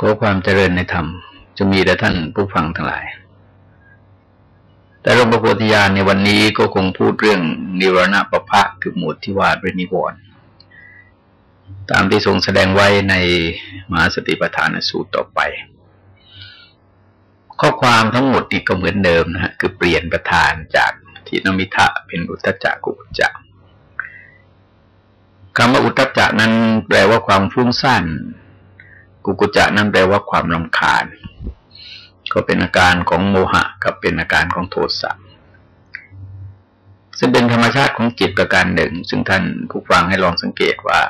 ขอความเจริญในธรรมจะมีแด่ท่านผู้ฟังทั้งหลาย แต่หลวงพ่อโพธิญาณในวันนี้ก็คงพูดเรื่องนิรณปภะคือหมวดที่ว่าด้วยนิวรณ์ตามที่ทรงแสดงไว้ในมหาสติปัฏฐานสูตรต่อไป ข้อความทั้งหมดอีกก็เหมือนเดิมนะฮะคือเปลี่ยนประธานจากทินมิทะเป็นอุตจักกุจจะคำว่าอุตจักนั้นแปลว่าความฟุ้งซ่าน กุกุจะนั้นแปลว่าความลำคาญ ก็เป็นอาการของโมหะกับเป็นอาการของโทสะซึ่งเป็นธรรมชาติของจิตประการหนึ่ง ซึ่งท่านผู้ฟังให้ลองสังเกตว่า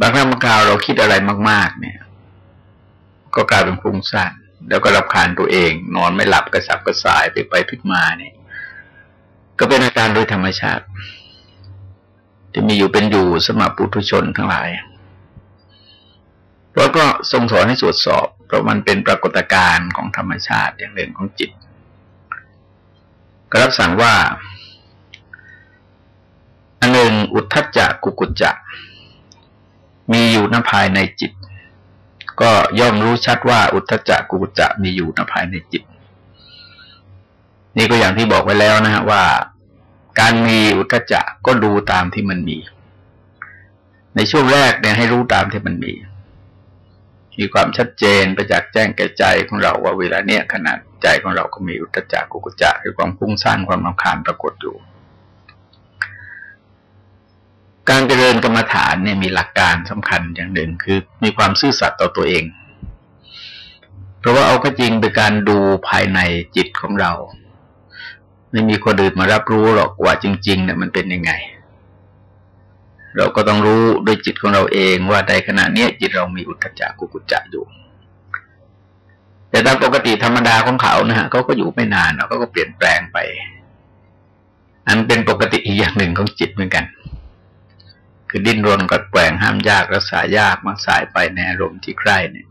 บางครั้งบางคราวเราคิดอะไรมาก ๆ เนี่ย ก็กลายเป็นฟุ้งซ่านแล้วก็รับคานตัวเอง นอนไม่หลับกระสับกระส่ายไปไปพลิกมาเนี่ย ก็เป็นอาการโดยธรรมชาติ ที่มีอยู่เป็นอยู่สมปุถุชนทั้งหลาย แล้วก็ทรงสอนให้ตรวจสอบ เพราะมันเป็นปรากฏการณ์ของธรรมชาติอย่างหนึ่งของจิตก็รับสั่งว่าอันหนึ่งอุทธัจจะกุกุจจะมีอยู่ณภายในจิต ก็ย่อมรู้ชัดว่าอุทธัจจะกุกุจจะมีอยู่ณภายในจิต นี่ก็อย่างที่บอกไว้แล้วนะฮะว่า การมีอุทธัจจะก็ดูตามที่มันมี ในช่วงแรกเนี่ยให้รู้ตามที่มันมี มีความชัดเจนประจักษ์แจ้งแก่ใจของเราว่าเวลาเนี้ยขนาดใจของเราก็มีอุตจักกุกุจักคือความพุ่งสร้างความรำคาญปรากฏอยู่ การเจริญกรรมฐานเนี่ยมีหลักการสำคัญอย่างหนึ่งคือมีความซื่อสัตย์ต่อตัวเอง เพราะว่าเอาก็จริงเป็นการดูภายในจิตของเรา ไม่มีคนอื่นมารับรู้หรอกว่าจริงๆเนี่ยมันเป็นยังไง เราก็ต้องรู้ด้วยจิตของเราเองว่าในขณะนี้จิตเรามีอุทจักกุกุจจะอยู่ แต่ตามปกติธรรมดาของเขานะฮะเขาก็อยู่ไม่นานเขาก็เปลี่ยนแปลงไป อันเป็นปกติอีกอย่างหนึ่งของจิตเหมือนกัน คือดิ้นรนกัดแกว่งห้ามยากรักษายากมักสายไปในอารมณ์ที่ใคร่เนี่ย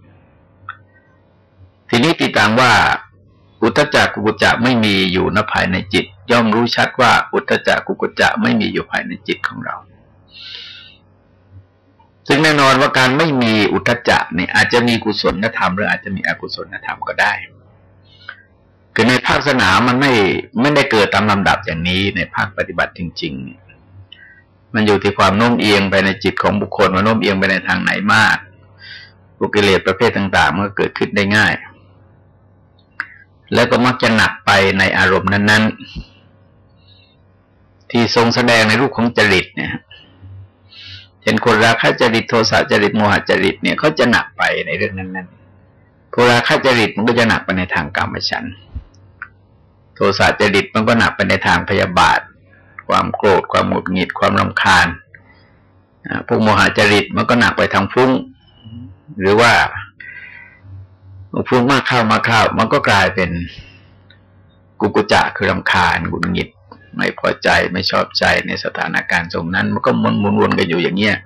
ทีนี้ติดตามว่า อุตจักกุกุจจะไม่มีอยู่ณภายในจิต ย่อมรู้ชัดว่า อุตจักกุกุจจะไม่มีอยู่ภายในจิตของเรา ซึ่งแน่นอนว่าการไม่มีอุทจจะเนี่ยอาจจะมีกุศลธรรมหรืออาจจะมีอกุศลธรรมก็ได้ คือในภาคสนามมันไม่ไม่ได้เกิดตามลำดับอย่างนี้ในภาคปฏิบัติจริง ๆ มันอยู่ที่ความโน้มเอียงไปในจิตของบุคคลว่าโน้มเอียงไปในทางไหนมากบุกิเลสประเภทต่างๆมันก็เกิดขึ้นได้ง่าย แล้วก็มักจะหนักไปในอารมณ์นั้น ๆ ที่ทรงแสดงในรูปของจริตเนี่ย เห็นคนราคะจริตโทสะจริตโมหจริตเนี่ยเขาจะหนักไปในเรื่องนั้นๆโทราคะจริตมันก็จะหนักไปในทางกรรมฉัน โทสะจริตมันก็หนักไปในทางพยาบาท ความโกรธ ความหงุดหงิด ความรำคาญพวกโมหจริตมันก็หนักไปทางฟุ้ง หรือว่าฟุ้งมากเข้ามาเข้ามันก็กลายเป็นกุกุจะคือรำคาญหงุดหงิด ไม่พอใจไม่ชอบใจในสถานการณ์ตรงนั้น มันก็วนวนวนกันอยู่อย่างเงี้ย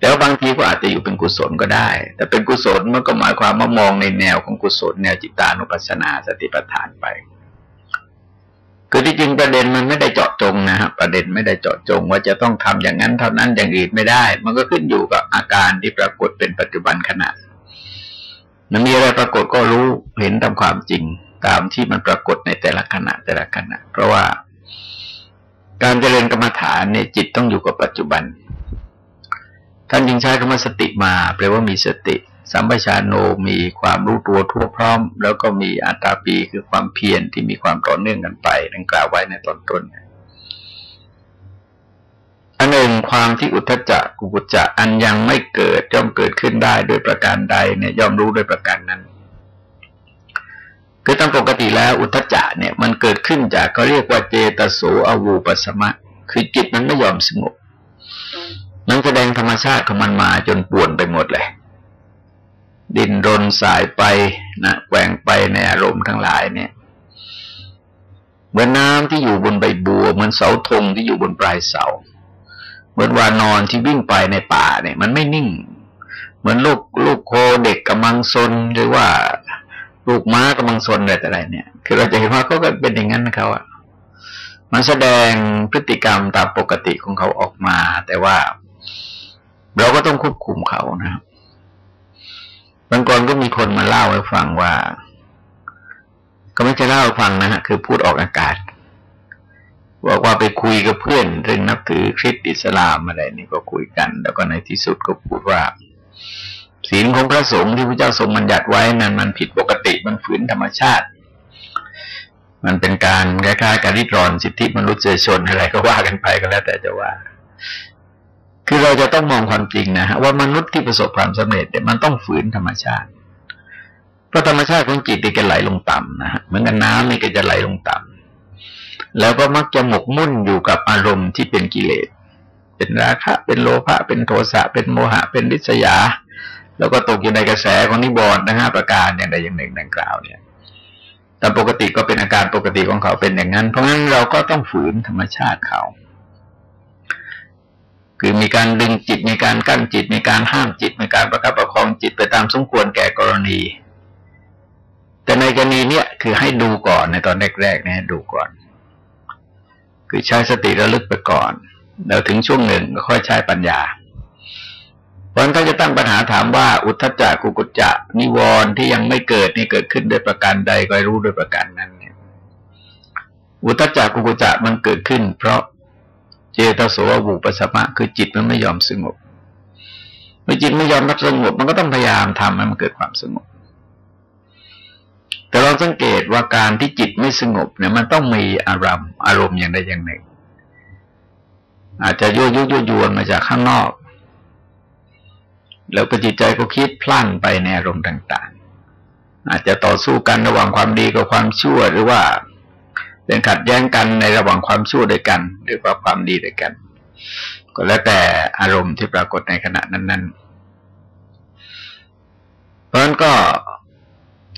แล้วบางทีก็อาจจะอยู่เป็นกุศลก็ได้ แต่เป็นกุศลมันก็หมายความว่ามองในแนวของกุศลแนวจิตานุปัสสนาสติปัฏฐานไปคือที่จริงประเด็นมันไม่ได้เจาะจงนะครับประเด็นไม่ได้เจาะจง ว่าจะต้องทำอย่างนั้นเท่านั้นอย่างอื่นไม่ได้ มันก็ขึ้นอยู่กับอาการที่ปรากฏเป็นปัจจุบันขณะมันมีอะไรปรากฏก็รู้เห็นตามความจริง ตามที่มันปรากฏในแต่ละขณะแต่ละขณะ เพราะว่าการเจริญกรรมฐานเนี่ยจิตต้องอยู่กับปัจจุบัน ท่านยิงใช้คำว่าสติมาแปลว่ามีสติ สัมปชานโนมีความรู้ตัวทั่วพร้อม แล้วก็มีอัตตาปีคือความเพียรที่มีความต่อเนื่องกันไปดังกล่าวไว้ในตอนต้นอันหนึ่งความที่อุทจจะกุกุจจะอันยังไม่เกิดย่อมเกิดขึ้นได้โดยประการใดเนี่ยย่อมรู้โดยประการนั้น คือตามปกติแล้วอุทจจะเนี่ยมันเกิดขึ้นจากเขาเรียกว่าเจตโสอวูปสมะ คือจิตมันไม่ยอมสงบนั่นแสดงธรรมชาติของมันมาจนป่วนไปหมดเลย ดินรนสายไปนะแกว่งไปในอารมณ์ทั้งหลายเนี่ยเหมือนน้ำที่อยู่บนใบบัว เหมือนเสาธงที่อยู่บนปลายเสา เหมือนวานอนที่วิ่งไปในป่าเนี่ย มันไม่นิ่ง เหมือนลูกลูกโคเด็กกำลังซนหรือว่า ลูกม้ากำลังซนอะไรแต่ไรเนี่ย คือเราจะเห็นว่าเขาก็เป็นอย่างนั้นนะเขาอะมันแสดงพฤติกรรมตามปกติของเขาออกมา แต่ว่าเราก็ต้องควบคุมเขานะครับบางคนก็มีคนมาเล่าให้ฟังว่า ก็ไม่ใช่เล่าให้ฟังนะฮะคือพูดออกอากาศบอกว่าไปคุยกับเพื่อนเรื่องนับถือคริสต์อิสลามอะไรนี่ก็คุยกัน แล้วก็ในที่สุดก็พูดว่า ศีลของพระสงฆ์ที่พระเจ้าทรงบัญญัติไว้นั้นมันผิดปกติมันฝืนธรรมชาติ มันเป็นการคล้ายๆการริดรอนสิทธิมนุษยชนอะไรก็ว่ากันไปก็แล้วแต่จะว่า คือเราจะต้องมองความจริงนะฮะว่ามนุษย์ที่ประสบความสำเร็จเนี่ยมันต้องฝืนธรรมชาติเพราะธรรมชาติของจิตนี่ก็ไหลลงต่ำนะฮะเหมือนกันน้ำนี่ก็จะไหลลงต่ำแล้วก็มักจะหมกมุ่นอยู่กับอารมณ์ที่เป็นกิเลส เป็นราคะ เป็นโลภะเป็นโทสะเป็นโมหะ เป็นริษยา แล้วก็ตกอยู่ในกระแสของนิบอนนะฮะประการอย่างใดอย่างหนึ่งดังกล่าวเนี่ยแต่ปกติก็เป็นอาการปกติของเขาเป็นอย่างนั้น เพราะงั้นเราก็ต้องฝืนธรรมชาติเขา คือมีการดึงจิตมีการกั้นจิต มีการห้ามจิต มีการประคับประคองจิตไปตามสมควรแก่กรณี แต่ในกรณีเนี้ยคือให้ดูก่อนในตอนแรกๆเนี่ยดูก่อน คือใช้สติระลึกไปก่อน แล้วถึงช่วงหนึ่งก็ค่อยใช้ปัญญา พราะนั้นถ้าจะตั้งปัญหาถามว่าอุทธจักกุกุจจะนิวรณ์ที่ยังไม่เกิดนี่เกิดขึ้นโดยประการใดก็รู้โดยประการนั้นเนี่ยอุทธจักกุกุจจะมันเกิดขึ้น เพราะเจตโสวุปสมะคือจิตมันไม่ยอมสงบเมื่อจิตไม่ยอมรับสงบ มันก็ต้องพยายามทำให้มันเกิดความสงบ แต่เราสังเกตว่าการที่จิตไม่สงบเนี่ยมันต้องมีอารมณ์อารมณ์อย่างใดอย่างหนึ่ง อาจจะยั่วยุยั่วยวนมาจากข้างนอก แล้วก็จิตใจก็คิดพลั่นไปในอารมณ์ต่าง ๆ อาจจะต่อสู้กันระหว่างความดีกับความชั่วหรือว่าเป็นขัดแย้งกันในระหว่างความชั่วด้วยกัน หรือว่าความดีด้วยกัน ก็แล้วแต่อารมณ์ที่ปรากฏในขณะนั้น ๆ เพราะฉะนั้นก็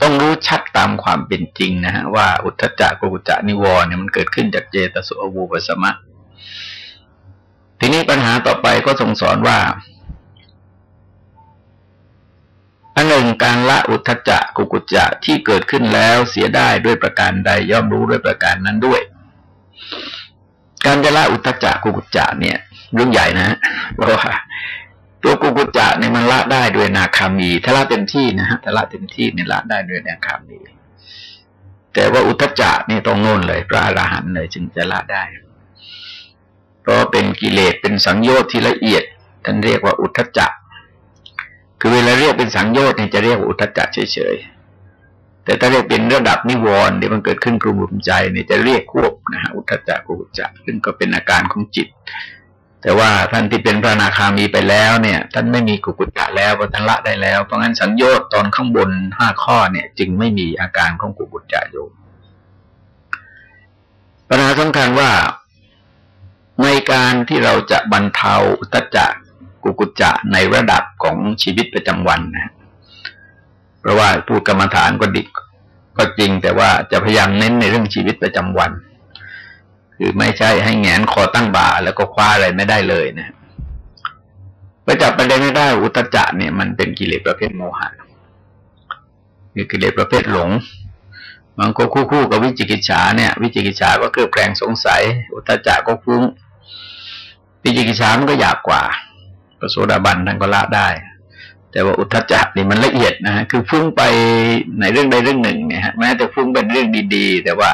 ต้องรู้ชัดตามความเป็นจริงนะฮะว่าอุทธจักกุจานิวรเนี่ยมันเกิดขึ้นจากเจตสุอวูปสมะทีนี้ปัญหาต่อไปก็ทรงสอนว่าอันหนึ่ งการละอุทจจะกุกุจจะที่เกิดขึ้นแล้วเสียได้ด้วยประการใดย่อมรู้ด้วยประการนั้นด้วย การจะละอุทจจะกุกุจจะเนี่ยเรื่องใหญ่นะเพราะว่าตัวกุกุจจะเนี่ยมันละได้ด้วยนาคามีถ้าละเต็มที่นะฮะถ้าละเต็มที่เนี่ยละได้ด้วยนาคามี แต่ว่าอุทจจะนี่ยต้องโน่นเลย พระอรหันต์เลยจึงจะละได้ เพราะเป็นกิเลสเป็นสังโยชน์ที่ละเอียดท่านเรียกว่าอุทจจะ คือเวลาเรียกเป็นสังโยชน์เนี่ยจะเรียกอุทจจะเฉยๆ แต่ถ้าเรียกเป็นระดับนิวรณ์ที่มันเกิดขึ้นกลุ่มใจเนี่ยจะเรียกควบนะฮะอุทจจะกุจจะซึ่งก็เป็นอาการของจิต แต่ว่าท่านที่เป็นพระนาคามีไปแล้วเนี่ย ท่านไม่มีกุกุจจะแล้วพท่านละได้แล้ว เพราะงั้นสังโยชน์ตอนข้างบนห้าข้อเนี่ย จึงไม่มีอาการของกุกุจจะอยู่ปัญหาสำคัญว่าในการที่เราจะบรรเทาอุตจัก กุกุจจะในระดับของชีวิตประจำวันนะเพราะว่าพูดกรรมฐานก็ดิก็จริงแต่ว่าจะพยายามเน้นในเรื่องชีวิตประจำวัน คือไม่ใช่ให้แงนคอตั้งบ่า แล้วก็คว้าอะไรไม่ได้เลยนะไปจับประเด็นไม่ได้อุตจะเนี่ยมันเป็นกิเลสประเภทโมหะคือกิเลสประเภทหลงมันก็คู่คู่กับวิจิกิจฉาเนี่ย วิจิกิจฉาก็เกิดแปลงสงสัย อุตจะก็ฟุ้งวิจิกิจฉามันก็อยากกว่า พระโสดาบันท่านก็ละได้ แต่ว่าอุทธจักนี่มันละเอียดนะฮะคือฟุ้งไปในเรื่องใดเรื่องหนึ่งเนี่ยฮะแม้แต่ฟุ้งเป็นเรื่องดี ๆ แต่ว่า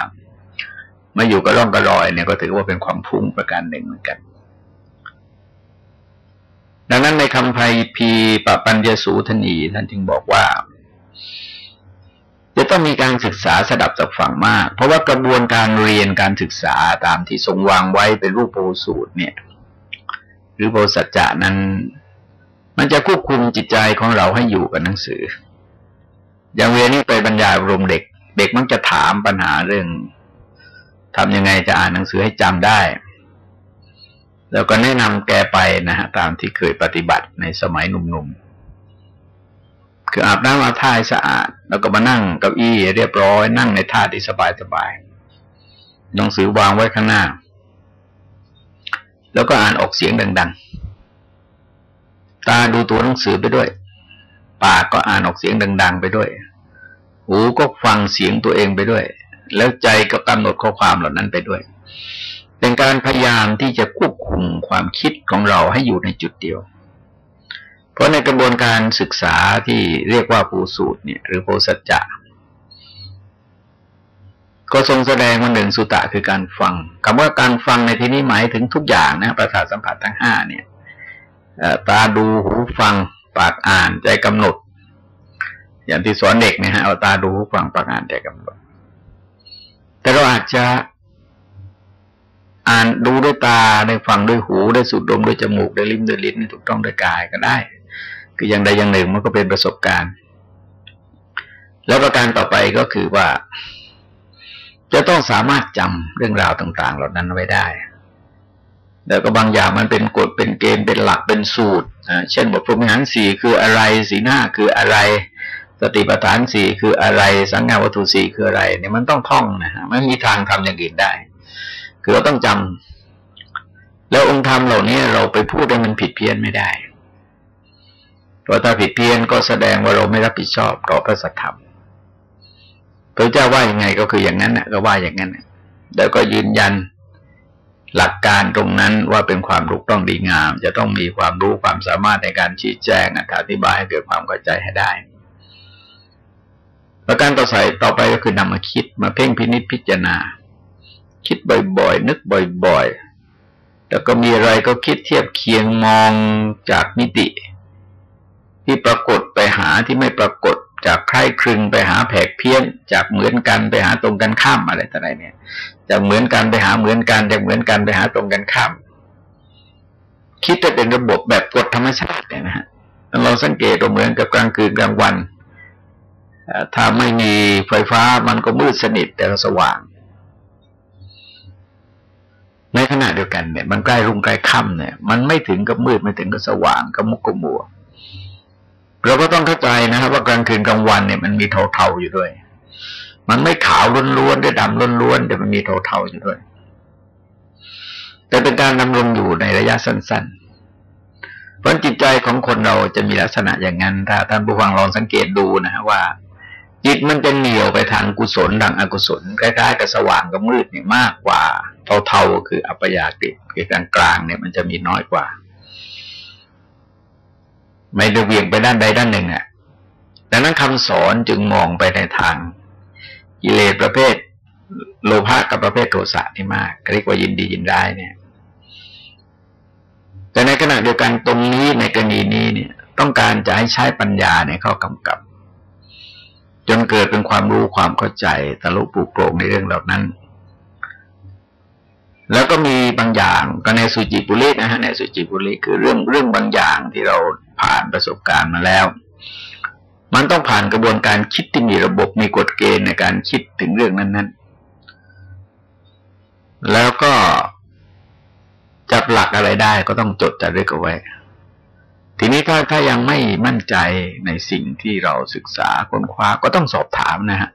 มาอยู่กับร่องกระรอยเนี่ยก็ถือว่าเป็นความฟุ้งประการหนึ่งเหมือนกัน ดังนั้นในคำภัยพีปปัญญสูทนีท่านจึงบอกว่าจะต้องมีการศึกษาสดับสับฝังมาก เพราะว่ากระบวนการเรียนการศึกษาตามที่ทรงวางไว้เป็นรูปโพสูตรเนี่ย หรือโพสัจจะนั้น มันจะควบคุมจิตใจของเราให้อยู่กับหนังสือ อย่างเวนี้ไปบรรยายรมเด็ก เด็กมันจะถามปัญหาเรื่องทำยังไงจะอ่านหนังสือให้จำได้ แล้วก็แนะนำแกไปนะฮะตามที่เคยปฏิบัติในสมัยหนุ่มๆ คืออาบน้ำอาท่ายสะอาด แล้วก็มานั่งเก้าอี้เรียบร้อย นั่งในท่าที่สบายๆหนังสือวางไว้ข้างหน้า แล้วก็อ่านออกเสียงดัง ๆ ตาดูตัวหนังสือไปด้วย ปากก็อ่านออกเสียงดัง ๆ ไปด้วย หูก็ฟังเสียงตัวเองไปด้วย แล้วใจก็กำหนดข้อความเหล่านั้นไปด้วย เป็นการพยายามที่จะควบคุมความคิดของเราให้อยู่ในจุดเดียว เพราะในกระบวนการศึกษาที่เรียกว่าภูสูตรเนี่ย หรือโพสัจจะ ก็ทรงแสดงมาหนึ่งสุตะคือการฟังคำว่าการฟังในที่นี้หมายถึงทุกอย่างนะประสาทสัมผัสทั้งห้าเนี่ยตาดูหูฟัง ปากอ่านใจกำหนด อย่างที่สอนเด็กเนี่ยฮะเอาตาดูหูฟังปากอ่านใจกำหนด แต่เราอาจจะอ่านดูด้วยตาได้ฟังด้วยหูได้สูดดมด้วยจมูกได้ลิ้มด้วยลิ้นถูกต้องด้วยกายก็ได้ คืออย่างใดอย่างหนึ่งมันก็เป็นประสบการณ์ แล้วประการต่อไปก็คือว่า จะต้องสามารถจำเรื่องราวต่าง ๆ เหล่านั้นไว้ได้แต่ก็บางอย่างมันเป็นกฎเป็นเกณฑ์เป็นหลักเป็นสูตรเช่นบทพรหมิหารสี่คืออะไรสีหน้าคืออะไร สติปัฏฐานสี่คืออะไร สังฆาวัตถุสี่คืออะไรเนี่ยมันต้องท่องนะฮะไม่มีทางทำอย่างอื่นได้ คือเราต้องจำแล้วองค์ธรรมเหล่านี้เราไปพูดให้มันผิดเพี้ยนไม่ได้เพราะถ้าผิดเพี้ยนก็แสดงว่าเราไม่รับผิดชอบต่อพระสัทธรรม พระเจ้าว่ายังไงก็คืออย่างนั้นนะก็ว่าอย่างนั้นแล้วก็ยืนยันหลักการตรงนั้นว่าเป็นความถูกต้องดีงาม จะต้องมีความรู้ความสามารถในการชี้แจงอธิบายให้เกิดความเข้าใจให้ได้ ประการต่อใส่ต่อไปก็คือนำมาคิดมาเพ่งพินิจพิจารณา คิดบ่อยๆ นึกบ่อยๆ แล้วก็มีอะไรก็คิดเทียบเคียงมองจากมิติ ที่ปรากฏไปหาที่ไม่ปรากฏ จากใคร่ครึงไปหาแผกเพี้ยน จากเหมือนกันไปหาตรงกันข้ามอะไรต่ออะไรเนี่ยจากเหมือนกันไปหาเหมือนกันจากเหมือนกันไปหาตรงกันข้าม คิดจะเป็นระบบแบบกฎธรรมชาติเนี่ยนะฮะเราสังเกตเหมือนกับกลางคืนกลางวันถ้าไม่มีไฟฟ้ามันก็มืดสนิทแต่สว่าง ในขณะเดียวกันเนี่ย มันใกล้รุ่งใกล้ค่ำเนี่ย มันไม่ถึงกับมืดไม่ถึงกับสว่างก็มุกกมัว เราก็ต้องเข้าใจนะครับ ว่ากลางคืนกลางวันเนี่ยมันมีเทาๆอยู่ด้วย มันไม่ขาวล้วนๆด้วยดำล้วนๆแต่มันมีเทาๆอยู่ด้วย แต่เป็นการดำรงอยู่ในระยะสั้น ๆ เพราะจิตใจของคนเราจะมีลักษณะอย่างนั้น ถ้าท่านผู้ฟังลองสังเกตดูนะฮะว่า จิตมันเป็นเหนียวไปทางกุศลดังอกุศลคล้ายๆกับสว่างกับมืดเนี่ยมากกว่าเทาๆคืออัปยากฤิคือกลางๆเนี่ยมันจะมีน้อยกว่า ไม่ได้เวียงไปด้านใดด้านหนึ่งอะดังนั้นคำสอนจึงมองไปในทางกิเลสประเภท โลภะกับประเภทโทสะนี่มากเรียกว่ายินดียินได้เนี่ย แต่ในขณะเดียวกันตรงนี้ในกรณีนี้เนี่ย ต้องการจะให้ใช้ปัญญาในข้อกำกับ จนเกิดเป็นความรู้ความเข้าใจตะลุปูกโปร่งในเรื่องเหล่านั้น แล้วก็มีบางอย่างก็ในสุจิบุรีนะฮะในสุจิบุรีคือเรื่องเรื่องบางอย่างที่เรา ผ่านประสบการณ์มาแล้ว มันต้องผ่านกระบวนการคิดที่มีระบบมีกฎเกณฑ์ในการคิดถึงเรื่องนั้น ๆ แล้วก็จับหลักอะไรได้ก็ต้องจดจารึกเอาไว้ ทีนี้ถ้าถ้ายังไม่มั่นใจในสิ่งที่เราศึกษาค้นคว้าก็ต้องสอบถามนะฮะ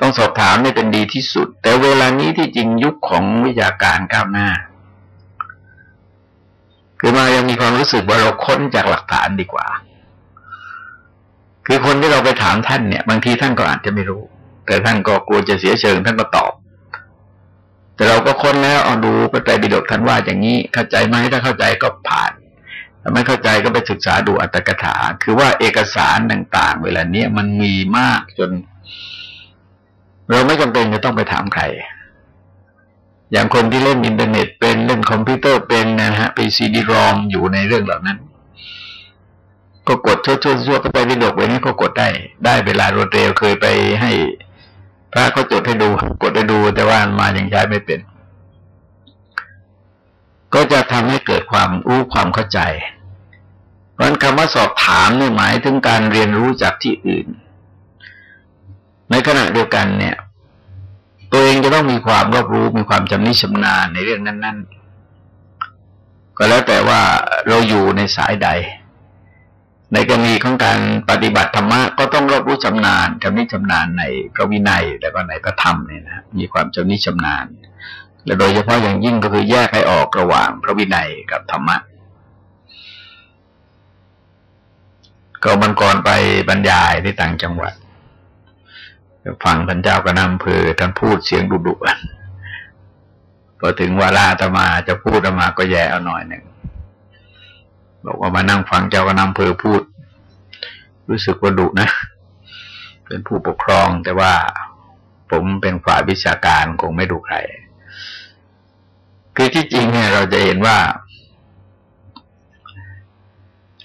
ต้องสอบถามนี่เป็นดีที่สุด แต่เวลานี้ที่จริงยุคของวิทยาการก้าวหน้า คือมายังมีความรู้สึกว่าเราค้นจากหลักฐานดีกว่า คือคนที่เราไปถามท่านเนี่ย บางทีท่านก็อาจจะไม่รู้ แต่ท่านก็กลัวจะเสียเชิงท่านก็ตอบ แต่เราก็ค้นแล้วเอาดูพระไตรปิฎกท่านว่าอย่างนี้เข้าใจไหมถ้าเข้าใจก็ผ่านถ้าไม่เข้าใจก็ไปศึกษาดูอรรถกถา คือว่าเอกสารต่างๆ เวลาเนี้ยมันมีมากจน เราไม่จำเป็นจะต้องไปถามใคร อย่างคนที่เล่นอินเทอร์เน็ตเป็นเล่นคอมพิวเตอร์เป็นนะฮะไปซีดีรอมอยู่ในเรื่องเหล่านั้น ก็กดชั่วชั่วชั่วก็ไตรปิฎกไว้นี่ก็กดได้ ได้เวลารวดเร็วเคยไปให้ พระเขาจดให้ดู กดให้ดูแต่ว่ามายังใช้ไม่เป็น ก็จะทำให้เกิดความรู้ความเข้าใจเพราะคำว่าสอบถามนี่หมายถึงการเรียนรู้จากที่อื่น ในขณะเดียวกันเนี่ย ตัวเองจะต้องมีความรอบรู้มีความจำนิชำนาญในเรื่องนั้น ๆ ก็แล้วแต่ว่าเราอยู่ในสายใด ในกรณีของการปฏิบัติธรรมะก็ต้องรอบรู้ชำนาญจำนิชำนาญในพระวินัยและก็ในพระธรรมเนี่ยนะมีความจำนิชำนาญและโดยเฉพาะอย่างยิ่งก็คือแยกให้ออกระหว่างพระวินัยกับธรรมะก็มันก่อนไปบรรยายที่ต่างจังหวัด ฟังท่านเจ้าก็นำเพอท่านพูดเสียงดุดุพอถึงเวลาธรรมาจะพูดธรรมาก็แย่เอาหน่อยหนึ่งบอกว่ามานั่งฟังเจ้าก็นำเพอพูด รู้สึกว่าดุนะ เป็นผู้ปกครองแต่ว่าผมเป็นฝ่ายวิชาการคงไม่ดุใคร คือที่จริงเนี่ยเราจะเห็นว่า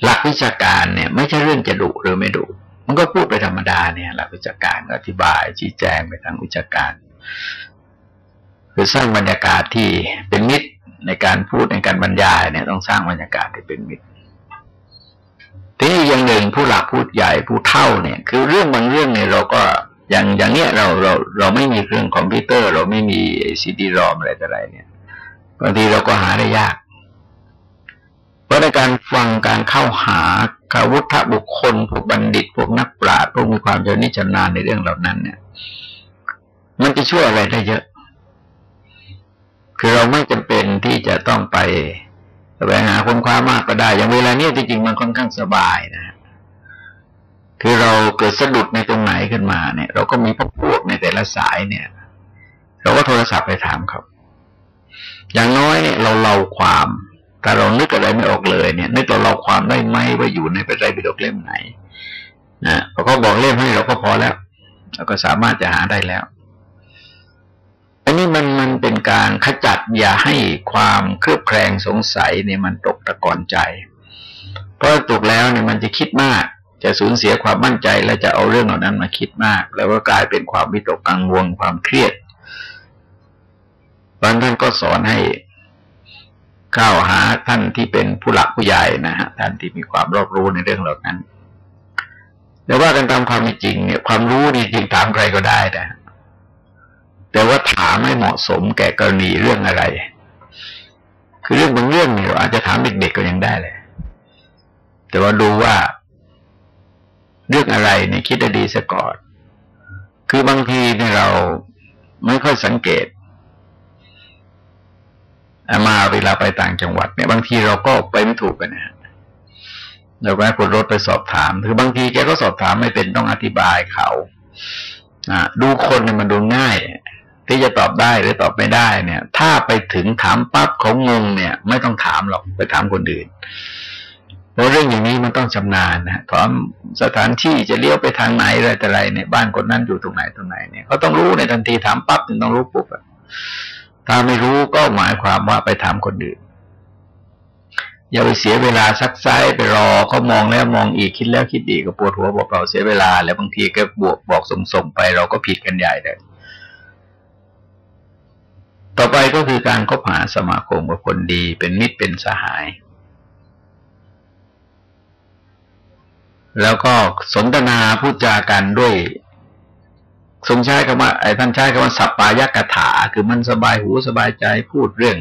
หลักวิชาการเนี่ย ไม่ใช่เรื่องจะดุหรือไม่ดุ มันก็พูดไปธรรมดาเนี่ยหลักวิชาการก็อธิบายชี้แจงไปทางวิชาการ คือสร้างบรรยากาศที่เป็นมิตรในการพูดในการบรรยายเนี่ยต้องสร้างบรรยากาศที่เป็นมิตรทีนี้อย่างหนึ่งผู้หลักผู้ใหญ่ผู้เท่าเนี่ย คือเรื่องบางเรื่องเนี่ยเราก็อย่างอย่างเนี้ยเราเราเราไม่มีเครื่องคอมพิวเตอร์ เราไม่มีซีดีรอมอะไรต่ออะไรเนี่ยบางทีเราก็หาได้ยาก เพราะในการฟังการเข้าหาคาวุฒบุคคลพวกบัณฑิตพวกนักปราชญ์พวกมีความเจริญชำนาญในเรื่องเหล่านั้น เนี่ย มันจะช่วยอะไรได้เยอะ คือเราไม่จำเป็นที่จะต้องไปแสวงหาคนคว้ามากก็ได้ อย่างเวลาเนี้ยจริงๆมันค่อนข้างสบายนะคือเราเกิดสะดุดในตรงไหนขึ้นมาเนี่ย เราก็มีพวกพวกในแต่ละสายเนี่ย เราก็โทรศัพท์ไปถามเขาอย่างน้อยเนี่ยเราเล่าความ ถ้าเรานึกอะไรไม่ออกเลยเนี่ย นึกเราเล่าความได้ไหมว่าอยู่ในพระไตรปิฎกเล่มไหนนะเขาก็บอกเล่มให้เราก็พอแล้วเราก็สามารถจะหาได้แล้วอันนี้มันมันเป็นการขจัดอย่าให้ความเครือบแคลงสงสัยเนี่ยมันตกตะกอนใจ เพราะตกแล้วเนี่ยมันจะคิดมาก จะสูญเสียความมั่นใจและจะเอาเรื่องเหล่านั้นมาคิดมาก แล้วก็กลายเป็นความวิตกกังวลความเครียดบางท่านก็สอนให้ เข้าหาท่านที่เป็นผู้หลักผู้ใหญ่นะฮะท่านที่มีความรอบรู้ในเรื่องเหล่านั้น แต่ว่ากันตามความจริงเนี่ยความรู้นี่จริงถามใครก็ได้นะแต่ว่าถามให้เหมาะสมแก่กรณีเรื่องอะไร คือเรื่องบางเรื่องเนี่ยเราอาจจะถามเด็กๆก็ยังได้เลย แต่ว่าดูว่า เรื่องอะไรเนี่ยคิดดีซะก่อน คือบางทีเนี่ยเราไม่ค่อยสังเกต มาเวลาไปต่างจังหวัดเนี่ยบางทีเราก็ไปไม่ถูกกันนะเราไปกดรถไปสอบถาม คือบางทีแกก็สอบถามไม่เป็นต้องอธิบายเขาดูคนเนี่ยมันดูง่าย ที่จะตอบได้หรือตอบไม่ได้เนี่ย ถ้าไปถึงถามปั๊บเขางงเนี่ย ไม่ต้องถามหรอกไปถามคนอื่นเพราะเรื่องอย่างนี้มันต้องชำนาญนะถามสถานที่จะเลี้ยวไปทางไหนอะไรแต่ไรเนี่ยบ้านคนนั้นอยู่ตรงไหนตรงไหนเนี่ยเขาต้องรู้ในทันทีถามปั๊บถึงต้องรู้ปุ๊บอะ ถ้าไม่รู้ก็หมายความว่าไปถามคนอื่น อย่าไปเสียเวลาซักไซ้ไปรอเขามองแล้วมองอีกคิดแล้วคิดอีกก็ปวดหัวบอกเราเสียเวลา แล้วบางทีก็บวกบอกส่งๆไปเราก็ผิดกันใหญ่เลยต่อไปก็คือการคบหาสมาคมกับคนดี เป็นมิตรเป็นสหาย แล้วก็สนทนาพูดจากันด้วย ทรงใช้คำว่าไอ้ท่านใช้คำว่าสัปปายกถา คือมันสบายหูสบายใจพูดเรื่อง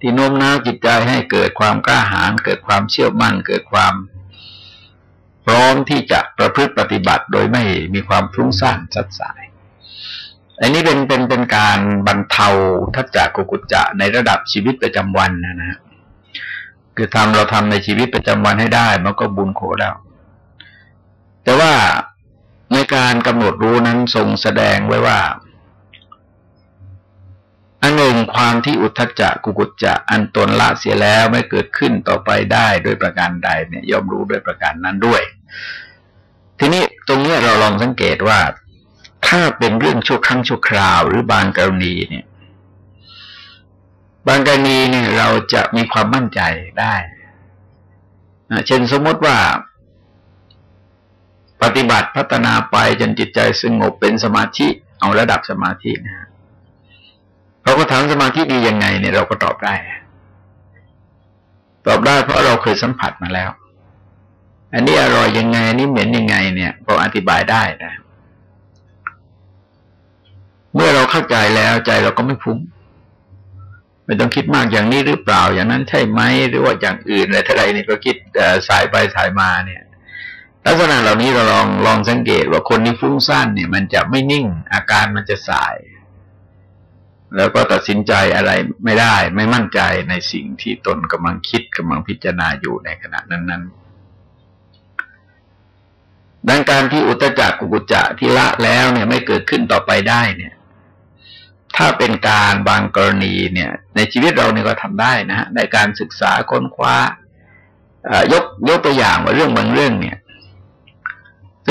ที่โน้มน้าวจิตใจให้เกิดความกล้าหาญเกิดความเชื่อมั่น เกิดความพร้อมที่จะประพฤติปฏิบัติโดยไม่มีความฟุ้งซ่านสัดสาย อันนี้เป็นเป็นเป็นการบรรเทาทัศจากกุกุจจะในระดับชีวิตประจำวันนะนะคือทำเราทำในชีวิตประจำวันให้ได้ มันก็บุญโขแล้ว แต่ว่า ในการกำหนดรู้นั้นทรงแสดงไว้ว่าอันหนึ่งความที่อุทธจักกุกุจจะอันตนละเสียแล้วไม่เกิดขึ้นต่อไปได้ด้วยประการใดเนี่ยย่อมรู้ด้วยประการนั้นด้วย ทีนี้ตรงนี้เราลองสังเกตว่า ถ้าเป็นเรื่องชั่วครั้งชั่วคราวหรือบางกรณีเนี่ย บางกรณีเนี่ยเราจะมีความมั่นใจได้เช่นสมมติว่า ปฏิบัติพัฒนาไปจนจิตใจสงบเป็นสมาธิเอาระดับสมาธินะเราก็ถามสมาธิดียังไงเนี่ยเราก็ตอบได้ ตอบได้เพราะเราเคยสัมผัสมาแล้ว อันนี้อร่อยยังไงอันนี้เหม็นยังไง เนี่ยเราอธิบายได้นะ เมื่อเราเข้าใจแล้วใจเราก็ไม่ฟุ้งไม่ต้องคิดมากอย่างนี้หรือเปล่า อย่างนั้นใช่ไหมหรือว่าอย่างอื่นอะไรทอะไรนี่ก็คิดสายไปสายมาเนี่ย ลักษณะเหล่านี้เราลองลองสังเกตว่าคนที่ฟุ้งซ่านเนี่ย มันจะไม่นิ่ง อาการมันจะสาย แล้วก็ตัดสินใจอะไรไม่ได้ ไม่มั่นใจในสิ่งที่ตนกำลังคิดกำลังพิจารณาอยู่ในขณะนั้น ๆ ดังการที่อุตจักกุกุจะที่ละแล้วเนี่ยไม่เกิดขึ้นต่อไปได้เนี่ย ถ้าเป็นการบางกรณีเนี่ย ในชีวิตเราเนี่ยก็ทำได้นะฮะในการศึกษาค้นคว้ายกยกตัวอย่างว่าเรื่องบางเรื่องเนี่ย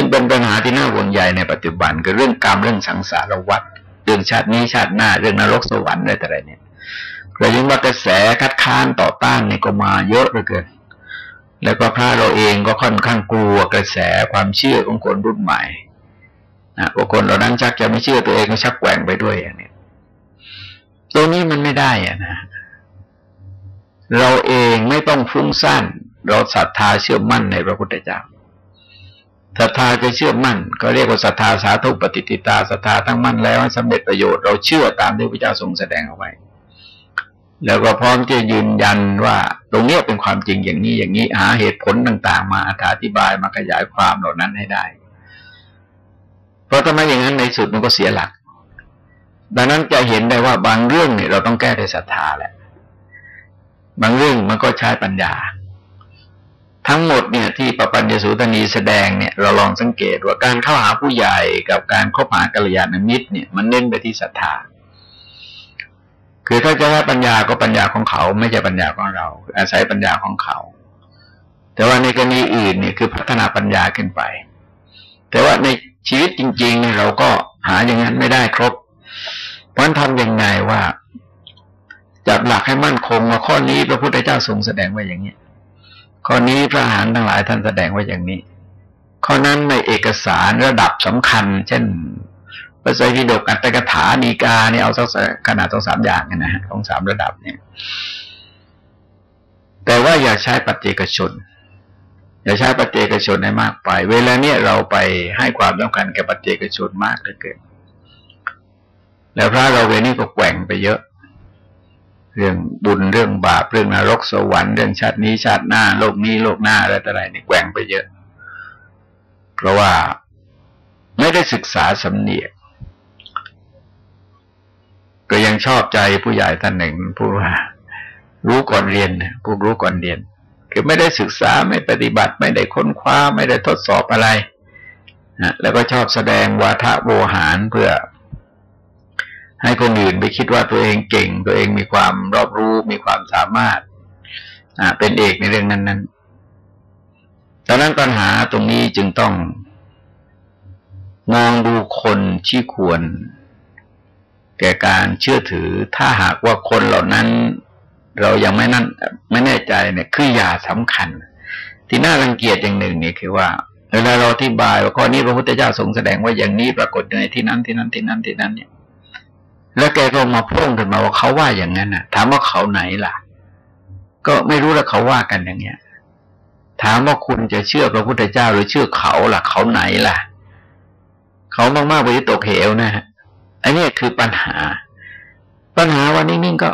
งเป็นปัญหาที่น่าห่วงใยในปัจจุบันคือเรื่องกรรมเรื่องสังสารวัฏเรื่องชาตินี้ชาติหน้าเรื่องนรกสวรรค์อะไรแต่ไรเนี่ยเรายังว่ากระแสคัดค้านต่อต้านนี่ก็มาเยอะเหลือเกินแล้วก็พระเราเองก็ค่อนข้างกลัวกระแสความเชื่อของคนรุ่นใหม่นะบางคนเหล่านั้นชักจะไม่เชื่อตัวเองก็ชักแกว่งไปด้วยอย่างนี้ตรงนี้มันไม่ได้อะนะ เราเองไม่ต้องฟุ้งซ่านเราศรัทธาเชื่อมั่นในพระพุทธเจ้า ศรัทธาจะเชื่อมั่น ก็เรียกว่าศรัทธาสาธุปฏิติตาศรัทธาทั้งมั่นแล้วสำเร็จประโยชน์เราเชื่อตามที่พระเจ้าทรงแสดงเอาไว้ แล้วก็พร้อมจะยืนยันว่าตรงนี้เป็นความจริงอย่างนี้อย่างนี้หาเหตุผลต่าง ๆ มาอธิบายมาขยายความเหล่านั้นให้ได้ เพราะถ้าไม่อย่างนั้นในสุดมันก็เสียหลัก ดังนั้นจะเห็นได้ว่าบางเรื่องเนี่ยเราต้องแก้ด้วยศรัทธาแหละบางเรื่องมันก็ใช้ปัญญา ทั้งหมดเนี่ยที่ปปัญญสูตนีแสดงเนี่ยเราลองสังเกตว่าการเข้าหาผู้ใหญ่กับการเข้าหากัลยาณมิตรเนี่ยมันเน้นไปที่ศรัทธาคือถ้าจะว่าปัญญาก็ปัญญาของเขา ไม่ใช่ปัญญาของเรา อาศัยปัญญาของเขา แต่ว่าในกรณีอื่นเนี่ยคือพัฒนาปัญญาขึ้นไป แต่ว่าในชีวิตจริงๆเนี่ยเราก็หาอย่างนั้นไม่ได้ครบ เพราะทำยังไงว่าจับหลักให้มั่นคงว่าข้อนี้พระพุทธเจ้าทรงแสดงไว้อย่างนี้ ข้อนี้พระหานทั้งหลายท่านแสดงไว้อย่างนี้ ข้อนั้นในเอกสารระดับสำคัญ เช่นพระไตรปิฎกอัตถกถานีกาเนี่ยเอาสักขนาดต้องสามอย่างนะฮะของสามระดับเนี่ย แต่ว่าอย่าใช้ปัจเจกชน อย่าใช้ปัจเจกชนให้มากไป เวลาเนี้ยเราไปให้ความสำคัญแก่ปัจเจกชนมากเหลือเกินแล้วพระเราเวนี้ก็แกว่งไปเยอะ เรื่องบุญเรื่องบาปเรื่องนรกสวรรค์เรื่องชาตินี้ชาติหน้าโลกนี้โลกหน้าอะไรต่ออะไรนี่แกว่งไปเยอะ เพราะว่าไม่ได้ศึกษาสำเนียกก็ยังชอบใจผู้ใหญ่ท่านหนึ่งพูดว่า รู้ก่อนเรียนพวกรู้ก่อนเรียน คือไม่ได้ศึกษาไม่ปฏิบัติไม่ได้ค้นคว้าไม่ได้ทดสอบอะไรนะแล้วก็ชอบแสดงวาทะโวหารเพื่อ ให้คนอื่นไปคิดว่าตัวเองเก่ง ตัวเองมีความรอบรู้มีความสามารถ อ่า เป็นเอกในเรื่องนั้นๆดังนั้นปัญหาตรงนี้จึงต้อง มองดูคนที่ควร แก่การเชื่อถือ ถ้าหากว่าคนเหล่านั้น เรายังไม่นั่นไม่แน่ใจเนี่ย คืออย่าสำคัญ ที่น่ารังเกียจอย่างหนึ่งนี่คือว่าเวลาเราอธิบายว่าข้อนี้พระพุทธเจ้าทรงแสดงว่าอย่างนี้ปรากฏในที่นั้นที่นั้นที่นั้นที่นั้นเนี่ย แล้วแกก็มาพ่งขึ้นมาว่าเขาว่าอย่างนั้นน่ะ ถามว่าเขาไหนล่ะ ก็ไม่รู้ล้วเขาว่ากันอย่างเงี้ย ถามว่าคุณจะเชื่อพระพุทธเจ้าหรือเชื่อเขาล่ะ เขาไหนล่ะ เขามากๆไปตกเหวนะฮะอันนี้คือปัญหา ปัญหาวันนิ่งๆก็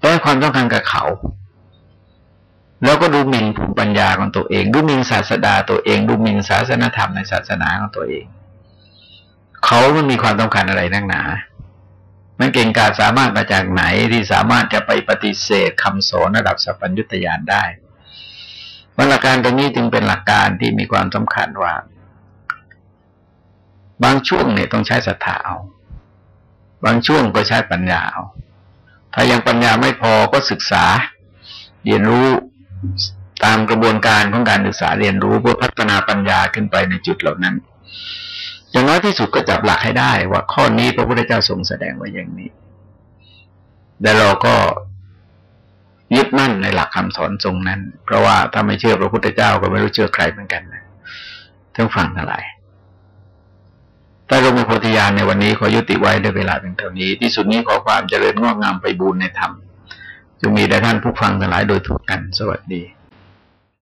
ได้ความต้องการกับเขา แล้วก็ดูหมิ่นภูมิปัญญาของตัวเอง ดูหมิ่นศาสดาตัวเอง ดูหมิ่นศาสนธรรมในศาสนาของตัวเอง เขามันมีความต้องการอะไรนักหนา มันเก่งกาจสามารถมาจากไหนที่สามารถจะไปปฏิเสธคำสอนระดับสัพพัญญุตยานได้หลักการตรงนี้จึงเป็นหลักการที่มีความสำคัญว่า บางช่วงเนี่ยต้องใช้ศรัทธาเอา บางช่วงก็ใช้ปัญญาเอา ถ้ายังปัญญาไม่พอก็ศึกษา เรียนรู้ตามกระบวนการของการศึกษาเรียนรู้เพื่อพัฒนาปัญญาขึ้นไปในจุดเหล่านั้น อย่างน้อยที่สุดก็จับหลักให้ได้ว่าข้อนี้พระพุทธเจ้าทรงแสดงไว้อย่างนี้ แต่เราก็ยึดมั่นในหลักคำสอนทรงนั้น เพราะว่าถ้าไม่เชื่อพระพุทธเจ้าก็ไม่รู้เชื่อใครเหมือนกันนะทั้งฟังทั้งหลายใต้ร่มโพธิญาณในวันนี้ขอยุติไว้ด้วยเวลาเป็นเท่านี้ ที่สุดนี้ขอความเจริญงอกงามไปบูรณนธรรมจะมีแด่ท่านผู้ฟังทั้งหลายโดยทั่วกัน สวัสดี